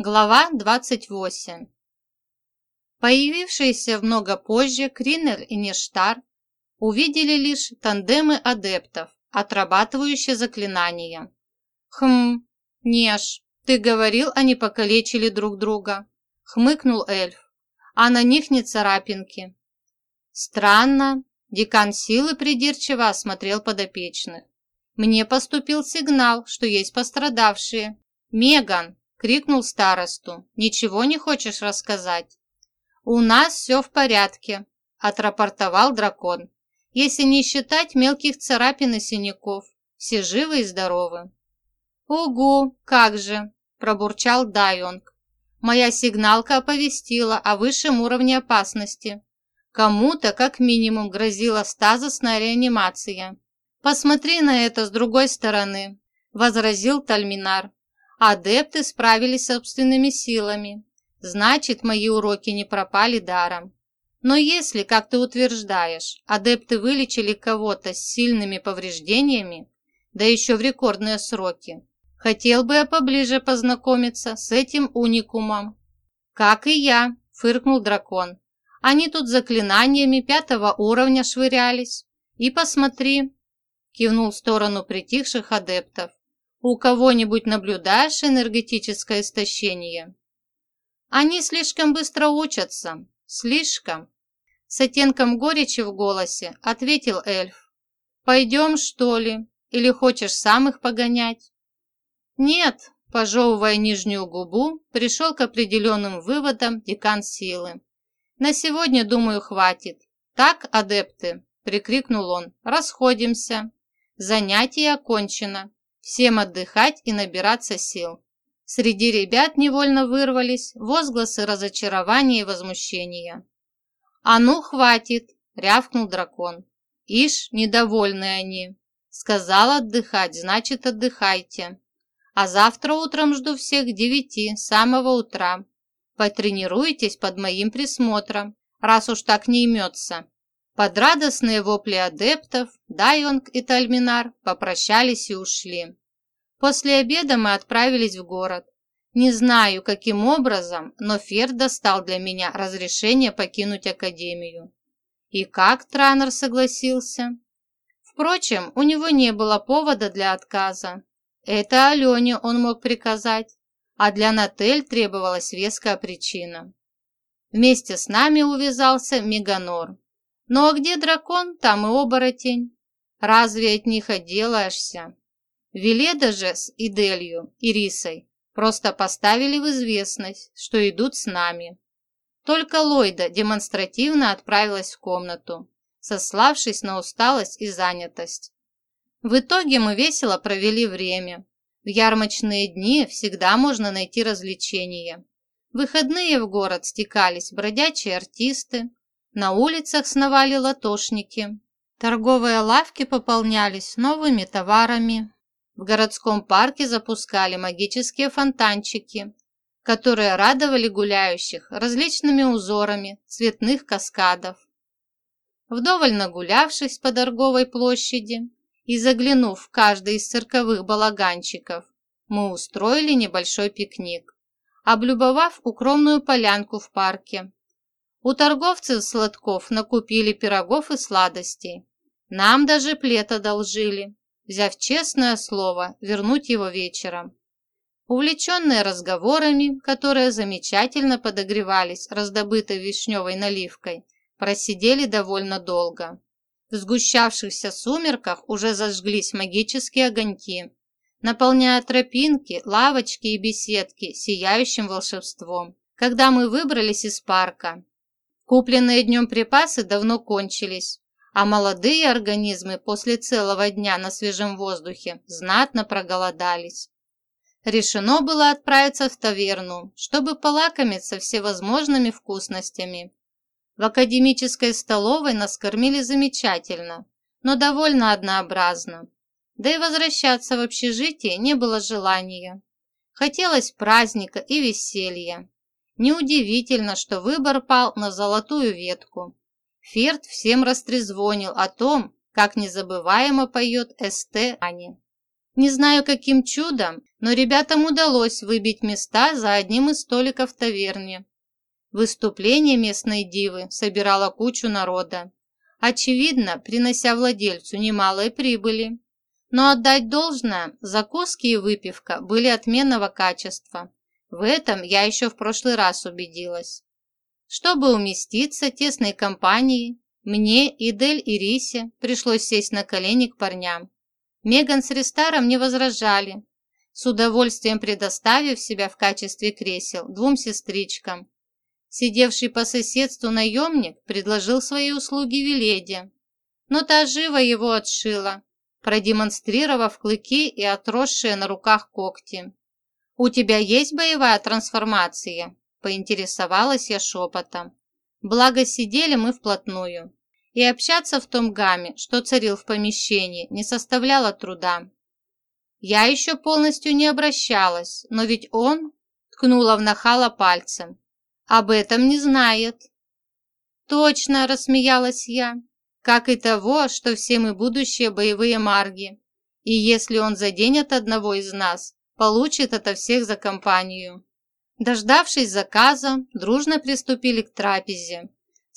Глава 28 Появившиеся много позже Кринер и Нештар увидели лишь тандемы адептов, отрабатывающие заклинания. «Хм, Неш, ты говорил, они покалечили друг друга», — хмыкнул эльф. «А на них не царапинки». «Странно», — декан силы придирчиво осмотрел подопечных. «Мне поступил сигнал, что есть пострадавшие. Меган, – крикнул старосту. «Ничего не хочешь рассказать?» «У нас все в порядке», – отрапортовал дракон. «Если не считать мелких царапин и синяков. Все живы и здоровы». «Угу, как же!» – пробурчал Дайонг. «Моя сигналка оповестила о высшем уровне опасности. Кому-то, как минимум, грозила стазисная реанимация». «Посмотри на это с другой стороны», – возразил Тальминар. Адепты справились собственными силами. Значит, мои уроки не пропали даром. Но если, как ты утверждаешь, адепты вылечили кого-то с сильными повреждениями, да еще в рекордные сроки, хотел бы я поближе познакомиться с этим уникумом. Как и я, фыркнул дракон. Они тут заклинаниями пятого уровня швырялись. И посмотри, кивнул в сторону притихших адептов. У кого-нибудь наблюдаешь энергетическое истощение? Они слишком быстро учатся. Слишком. С оттенком горечи в голосе ответил эльф. Пойдем, что ли? Или хочешь сам их погонять? Нет, пожевывая нижнюю губу, пришел к определенным выводам декан силы. На сегодня, думаю, хватит. Так, адепты, прикрикнул он, расходимся. Занятие окончено. Всем отдыхать и набираться сил. Среди ребят невольно вырвались возгласы разочарования и возмущения. «А ну, хватит!» – рявкнул дракон. «Ишь, недовольны они!» «Сказал отдыхать, значит, отдыхайте. А завтра утром жду всех девяти, с самого утра. Потренируйтесь под моим присмотром, раз уж так не имется». Под радостные вопли адептов Дайонг и Тальминар попрощались и ушли. После обеда мы отправились в город. Не знаю, каким образом, но Фер достал для меня разрешение покинуть Академию. И как Транер согласился? Впрочем, у него не было повода для отказа. Это Алене он мог приказать, а для Натель требовалась веская причина. Вместе с нами увязался Меганор. Ну а где дракон, там и оборотень. Разве от них отделаешься? Веледа же с Иделью и Рисой просто поставили в известность, что идут с нами. Только Ллойда демонстративно отправилась в комнату, сославшись на усталость и занятость. В итоге мы весело провели время. В ярмарочные дни всегда можно найти развлечения. В выходные в город стекались бродячие артисты, на улицах сновали латошники. Торговые лавки пополнялись новыми товарами. В городском парке запускали магические фонтанчики, которые радовали гуляющих различными узорами цветных каскадов. Вдоволь нагулявшись по торговой площади и заглянув в каждый из цирковых балаганчиков, мы устроили небольшой пикник, облюбовав укромную полянку в парке у торговцев сладков накупили пирогов и сладостей. Нам даже плед одолжили, взяв честное слово вернуть его вечером. Увлеченные разговорами, которые замечательно подогревались раздобытой вишневой наливкой, просидели довольно долго. В сгущавшихся сумерках уже зажглись магические огоньки, наполняя тропинки, лавочки и беседки сияющим волшебством. Когда мы выбрались из парка, Купленные днем припасы давно кончились, а молодые организмы после целого дня на свежем воздухе знатно проголодались. Решено было отправиться в таверну, чтобы полакомиться всевозможными вкусностями. В академической столовой нас кормили замечательно, но довольно однообразно. Да и возвращаться в общежитие не было желания. Хотелось праздника и веселья. Неудивительно, что выбор пал на золотую ветку. Ферд всем растрезвонил о том, как незабываемо поет СТ Ани. Не знаю, каким чудом, но ребятам удалось выбить места за одним из столиков в таверне. Выступление местной дивы собирало кучу народа, очевидно, принося владельцу немалой прибыли. Но отдать должное, закуски и выпивка были отменного качества. В этом я еще в прошлый раз убедилась. Чтобы уместиться тесной компанией, мне и Дель и Рисе пришлось сесть на колени к парням. Меган с Рестаром не возражали, с удовольствием предоставив себя в качестве кресел двум сестричкам. Сидевший по соседству наемник предложил свои услуги Веледе, но та живо его отшила, продемонстрировав клыки и отросшие на руках когти. «У тебя есть боевая трансформация?» – поинтересовалась я шепотом. Благо сидели мы вплотную и общаться в том гамме, что царил в помещении, не составляло труда. Я еще полностью не обращалась, но ведь он, ткнула в нахала пальцем, об этом не знает. Точно, рассмеялась я, как и того, что все мы будущие боевые марги. И если он заденет одного из нас, получит это всех за компанию. Дождавшись заказа, дружно приступили к трапезе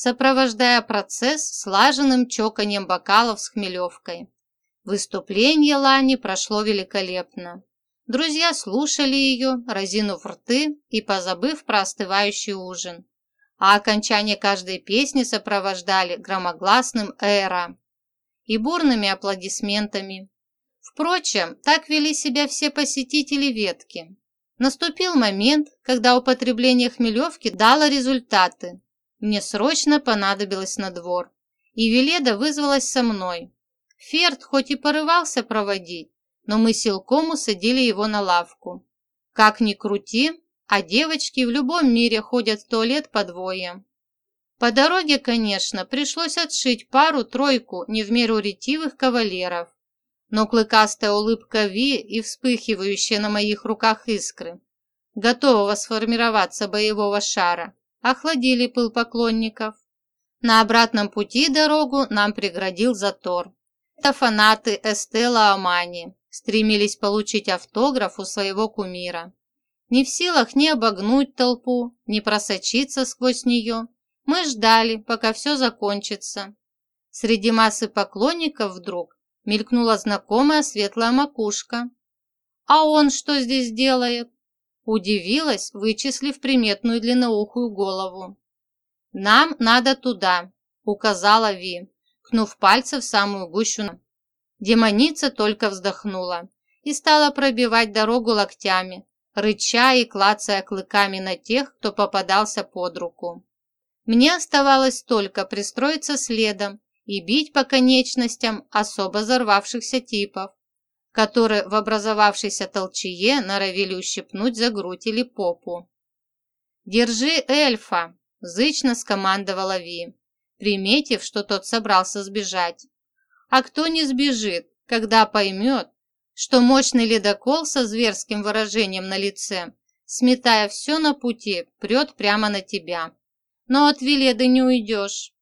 сопровождая процесс слаженным чоканием бокалов с хмелевкой. Выступление Лани прошло великолепно. Друзья слушали ее, разинув рты и позабыв про остывающий ужин. А окончание каждой песни сопровождали громогласным «Эра» и бурными аплодисментами. Впрочем, так вели себя все посетители ветки. Наступил момент, когда употребление хмелевки дало результаты, мне срочно понадобилось на двор, и Веледа вызвалась со мной. Ферд хоть и порывался проводить, но мы силком усадили его на лавку. Как ни крути, а девочки в любом мире ходят в туалет по двое. По дороге, конечно, пришлось отшить пару-тройку не в меру ретивых кавалеров. Но клыкастая улыбка Ви и вспыхивающие на моих руках искры, готового сформироваться боевого шара, охладили пыл поклонников. На обратном пути дорогу нам преградил затор. Это фанаты Эстела Амани стремились получить автограф у своего кумира. Не в силах ни обогнуть толпу, ни просочиться сквозь нее, мы ждали, пока все закончится. Среди массы поклонников вдруг мелькнула знакомая светлая макушка. «А он что здесь делает?» Удивилась, вычислив приметную длинноухую голову. «Нам надо туда», — указала Ви, кнув пальцы в самую гущу. Демоница только вздохнула и стала пробивать дорогу локтями, рыча и клацая клыками на тех, кто попадался под руку. Мне оставалось только пристроиться следом и бить по конечностям особо взорвавшихся типов, которые в образовавшейся толчее норовили ущипнуть за грудь или попу. «Держи эльфа!» – зычно скомандовала Ви, приметив, что тот собрался сбежать. «А кто не сбежит, когда поймет, что мощный ледокол со зверским выражением на лице, сметая все на пути, прет прямо на тебя? Но от Веледы не уйдешь».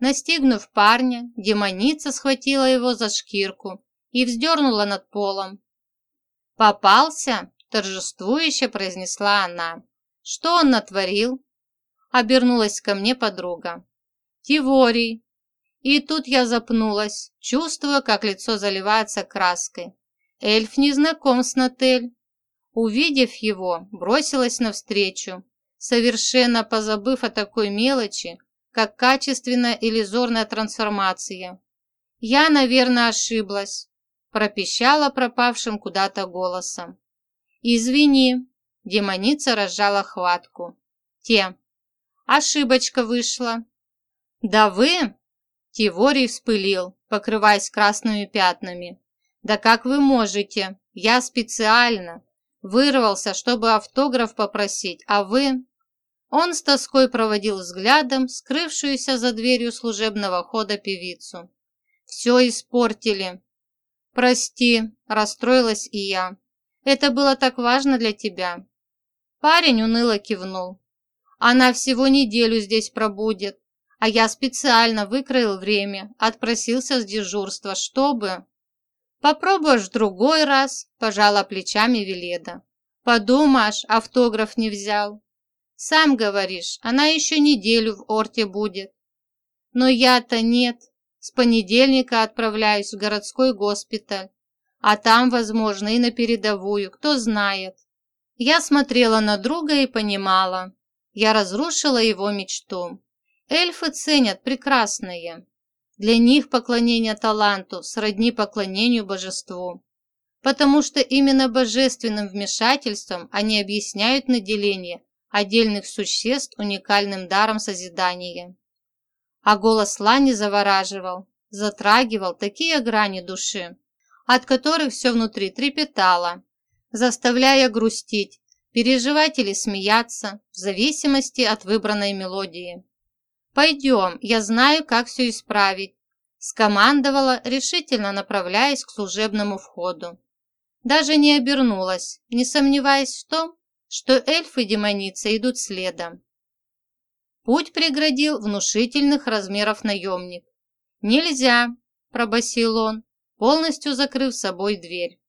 Настигнув парня, демоница схватила его за шкирку и вздернула над полом. «Попался?» – торжествующе произнесла она. «Что он натворил?» Обернулась ко мне подруга. «Тиворий». И тут я запнулась, чувствуя, как лицо заливается краской. Эльф не знаком с Натель. Увидев его, бросилась навстречу, совершенно позабыв о такой мелочи, как качественная иллюзорная трансформация. Я, наверное, ошиблась пропищала пропавшим куда-то голосом. «Извини», – демоница разжала хватку. «Те». «Ошибочка вышла». «Да вы?» – Тиворий вспылил, покрываясь красными пятнами. «Да как вы можете? Я специально. Вырвался, чтобы автограф попросить, а вы...» Он с тоской проводил взглядом скрывшуюся за дверью служебного хода певицу. «Все испортили. «Прости», – расстроилась и я. «Это было так важно для тебя». Парень уныло кивнул. «Она всего неделю здесь пробудет, а я специально выкроил время, отпросился с дежурства, чтобы...» Попробуешь в другой раз, пожала плечами Веледа. Подумаешь, автограф не взял. Сам говоришь, она еще неделю в Орте будет. Но я-то нет. С понедельника отправляюсь в городской госпиталь. А там, возможно, и на передовую, кто знает. Я смотрела на друга и понимала. Я разрушила его мечту. Эльфы ценят прекрасное. Для них поклонение таланту сродни поклонению божеству. Потому что именно божественным вмешательством они объясняют наделение отдельных существ уникальным даром созидания. А голос Лани завораживал, затрагивал такие грани души, от которых все внутри трепетало, заставляя грустить, переживать или смеяться, в зависимости от выбранной мелодии. «Пойдем, я знаю, как все исправить», – скомандовала, решительно направляясь к служебному входу. Даже не обернулась, не сомневаясь в том, что эльфы и демоница идут следом. Путь преградил внушительных размеров наемник. «Нельзя!» – пробасил он, полностью закрыв собой дверь.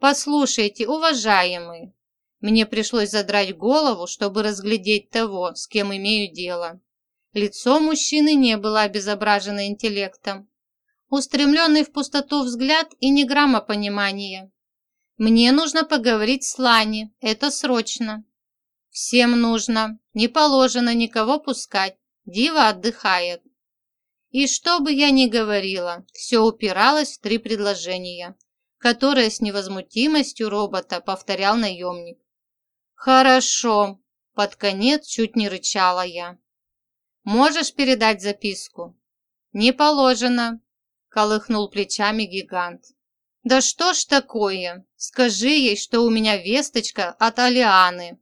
«Послушайте, уважаемый!» Мне пришлось задрать голову, чтобы разглядеть того, с кем имею дело. Лицо мужчины не было обезображено интеллектом. Устремленный в пустоту взгляд и ни грамма понимания. «Мне нужно поговорить с Лани, это срочно». «Всем нужно, не положено никого пускать, дива отдыхает». И что бы я ни говорила, все упиралось в три предложения, которые с невозмутимостью робота повторял наемник. «Хорошо», – под конец чуть не рычала я. Можешь передать записку?» «Не положено», – колыхнул плечами гигант. «Да что ж такое? Скажи ей, что у меня весточка от Алианы».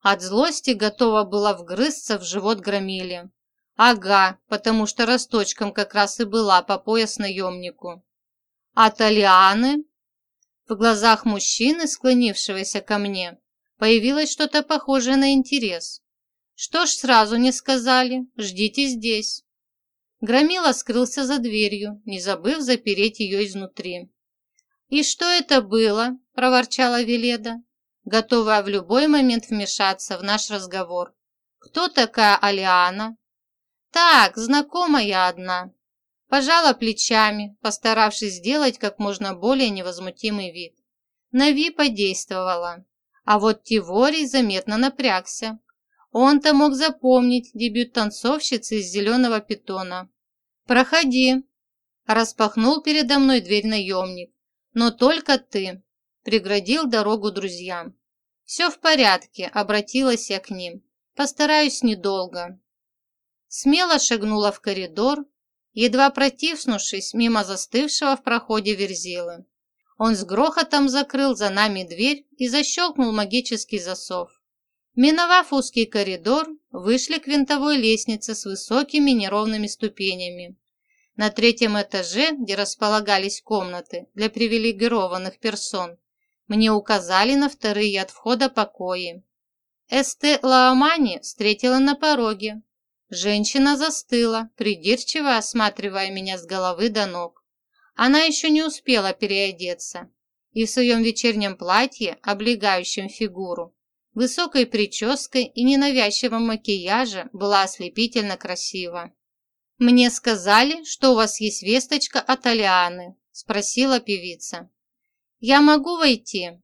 От злости готова была вгрызться в живот громиле. Ага, потому что росточком как раз и была по пояс наемнику. От Алианы? В глазах мужчины, склонившегося ко мне, появилось что-то похожее на интерес. Что ж сразу не сказали? Ждите здесь. Громила скрылся за дверью, не забыв запереть ее изнутри. «И что это было?» – проворчала Веледа, готовая в любой момент вмешаться в наш разговор. «Кто такая Алиана?» «Так, знакомая одна». Пожала плечами, постаравшись сделать как можно более невозмутимый вид. Нави подействовала, а вот Тиворий заметно напрягся. Он-то мог запомнить дебют танцовщицы из зеленого питона. «Проходи!» – распахнул передо мной дверь наемник. «Но только ты!» – преградил дорогу друзьям. «Все в порядке», – обратилась я к ним. «Постараюсь недолго». Смело шагнула в коридор, едва протиснувшись мимо застывшего в проходе верзилы. Он с грохотом закрыл за нами дверь и защелкнул магический засов. Миновав узкий коридор, вышли к винтовой лестнице с высокими неровными ступенями. На третьем этаже, где располагались комнаты для привилегированных персон, мне указали на вторые от входа покои. Эсте Лаомани встретила на пороге. Женщина застыла, придирчиво осматривая меня с головы до ног. Она еще не успела переодеться, и в своем вечернем платье, облегающем фигуру, высокой прической и ненавязчивом макияже была ослепительно красива. «Мне сказали, что у вас есть весточка от Алианы», – спросила певица. «Я могу войти?»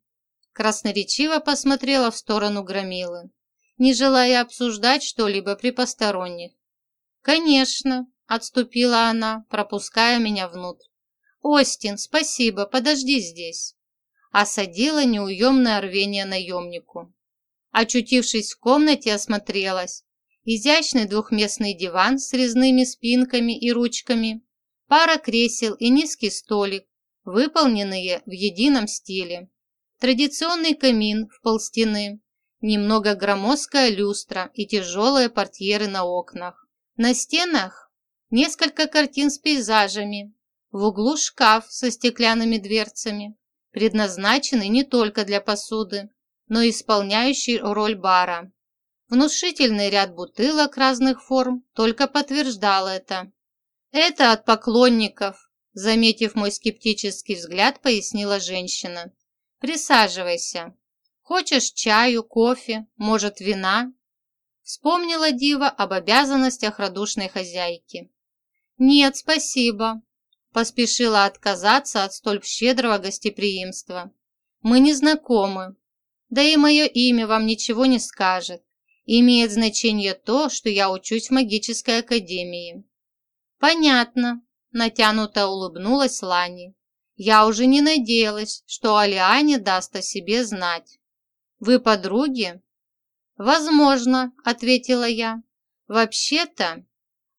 Красноречиво посмотрела в сторону Громилы, не желая обсуждать что-либо при посторонних. «Конечно», – отступила она, пропуская меня внутрь. «Остин, спасибо, подожди здесь». Осадила неуемное рвение наемнику. Очутившись в комнате, осмотрелась. Изящный двухместный диван с резными спинками и ручками, пара кресел и низкий столик, выполненные в едином стиле. Традиционный камин в полстены, немного громоздкая люстра и тяжелые портьеры на окнах. На стенах несколько картин с пейзажами, в углу шкаф со стеклянными дверцами, предназначенный не только для посуды, но исполняющий роль бара. Внушительный ряд бутылок разных форм только подтверждал это. «Это от поклонников», заметив мой скептический взгляд, пояснила женщина. «Присаживайся. Хочешь чаю, кофе, может, вина?» Вспомнила Дива об обязанностях радушной хозяйки. «Нет, спасибо», – поспешила отказаться от столь щедрого гостеприимства. «Мы не знакомы, да и мое имя вам ничего не скажет. Имеет значение то, что я учусь в магической академии». «Понятно», – натянуто улыбнулась Лани. «Я уже не надеялась, что Алиане даст о себе знать». «Вы подруги?» «Возможно», – ответила я. «Вообще-то,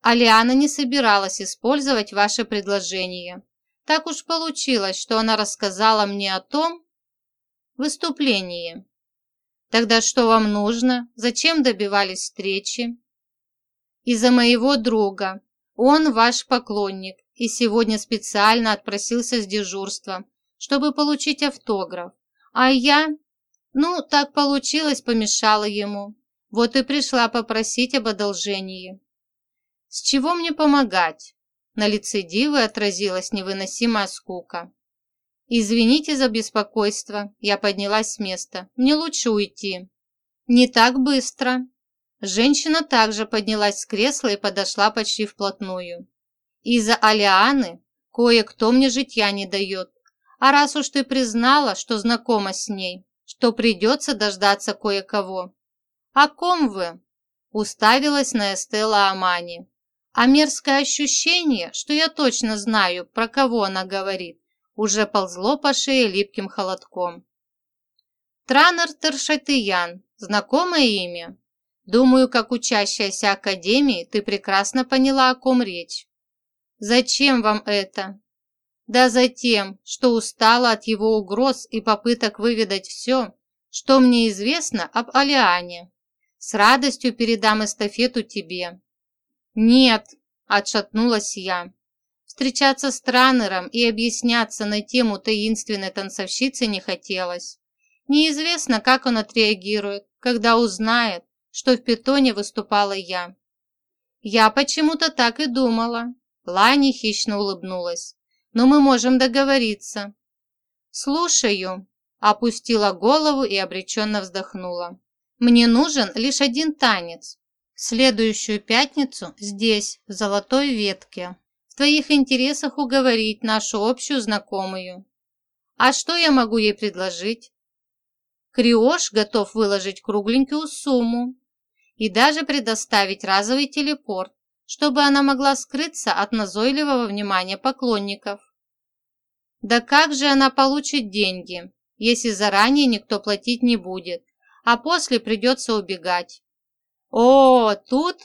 Алиана не собиралась использовать ваше предложение. Так уж получилось, что она рассказала мне о том выступлении. Тогда что вам нужно? Зачем добивались встречи? Из-за моего друга. Он ваш поклонник и сегодня специально отпросился с дежурства, чтобы получить автограф. А я... Ну, так получилось, помешала ему. Вот и пришла попросить об одолжении. С чего мне помогать? На лице Дивы отразилась невыносимая скука. «Извините за беспокойство», – я поднялась с места. «Мне лучше уйти». «Не так быстро». Женщина также поднялась с кресла и подошла почти вплотную. «Из-за Алианы кое-кто мне житья не дает. А раз уж ты признала, что знакома с ней, что придется дождаться кое-кого». «О ком вы?» – уставилась на Эстела Амани. А мерзкое ощущение, что я точно знаю, про кого она говорит, уже ползло по шее липким холодком. Транер Тершатыян, знакомое имя? Думаю, как учащаяся академии, ты прекрасно поняла, о ком речь. Зачем вам это? Да за тем, что устала от его угроз и попыток выведать все, что мне известно об Алиане. С радостью передам эстафету тебе. Нет, отшатнулась я. Встречаться с Транером и объясняться на тему таинственной танцовщицы не хотелось. Неизвестно, как он отреагирует, когда узнает, что в питоне выступала я. Я почему-то так и думала. Лани хищно улыбнулась. Но мы можем договориться. Слушаю. Опустила голову и обреченно вздохнула. Мне нужен лишь один танец. В следующую пятницу здесь, в Золотой Ветке твоих интересах уговорить нашу общую знакомую. А что я могу ей предложить? Криош готов выложить кругленькую сумму и даже предоставить разовый телепорт, чтобы она могла скрыться от назойливого внимания поклонников. Да как же она получит деньги, если заранее никто платить не будет, а после придется убегать? О, тут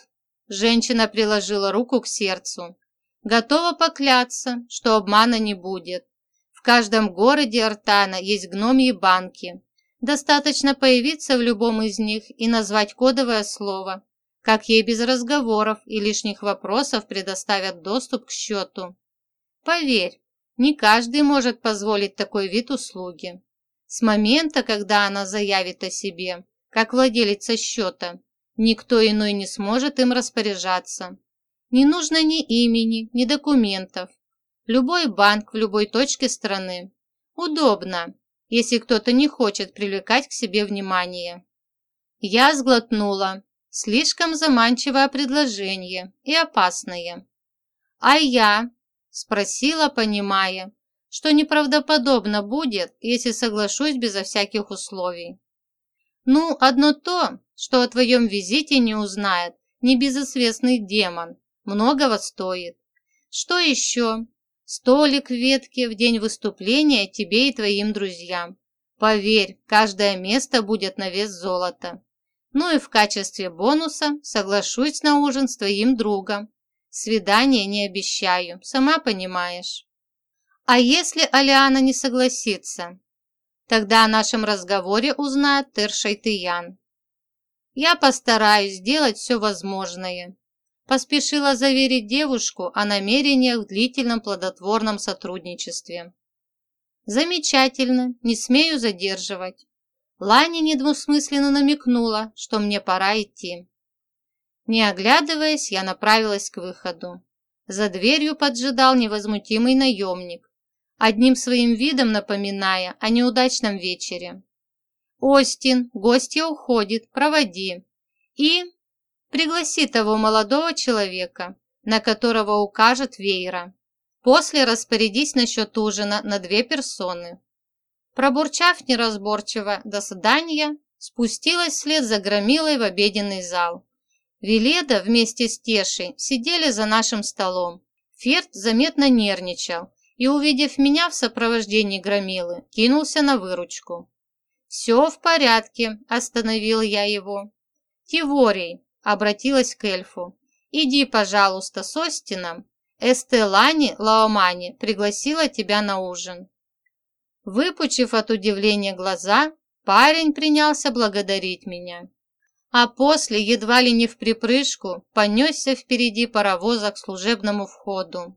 женщина приложила руку к сердцу. Готова поклясться, что обмана не будет. В каждом городе Артана есть гномьи банки. Достаточно появиться в любом из них и назвать кодовое слово, как ей без разговоров и лишних вопросов предоставят доступ к счету. Поверь, не каждый может позволить такой вид услуги. С момента, когда она заявит о себе, как владелица счета, никто иной не сможет им распоряжаться. Не нужно ни имени, ни документов. Любой банк в любой точке страны. Удобно, если кто-то не хочет привлекать к себе внимание. Я сглотнула. Слишком заманчивое предложение и опасное. А я? Спросила, понимая, что неправдоподобно будет, если соглашусь безо всяких условий. Ну, одно то, что о твоем визите не узнает небезызвестный демон, многого стоит. Что еще? Столик в ветке в день выступления тебе и твоим друзьям. Поверь, каждое место будет на вес золота. Ну и в качестве бонуса соглашусь на ужин с твоим другом. Свидание не обещаю, сама понимаешь. А если Алиана не согласится? Тогда о нашем разговоре узнает Тершайтыян. Я постараюсь сделать все возможное, поспешила заверить девушку о намерениях в длительном плодотворном сотрудничестве. «Замечательно, не смею задерживать». Ланя недвусмысленно намекнула, что мне пора идти. Не оглядываясь, я направилась к выходу. За дверью поджидал невозмутимый наемник, одним своим видом напоминая о неудачном вечере. «Остин, гостья уходит, проводи. И пригласи того молодого человека, на которого укажет Вейра. После распорядись насчет ужина на две персоны». Пробурчав неразборчиво до свидания, спустилась вслед за Громилой в обеденный зал. Веледа вместе с Тешей сидели за нашим столом. Ферд заметно нервничал и, увидев меня в сопровождении Громилы, кинулся на выручку. «Все в порядке», – остановил я его. «Тиворий», – обратилась к эльфу, – «иди, пожалуйста, с Остином. Эстелани Лаомани пригласила тебя на ужин». Выпучив от удивления глаза, парень принялся благодарить меня. А после, едва ли не в припрыжку, понесся впереди паровоза к служебному входу.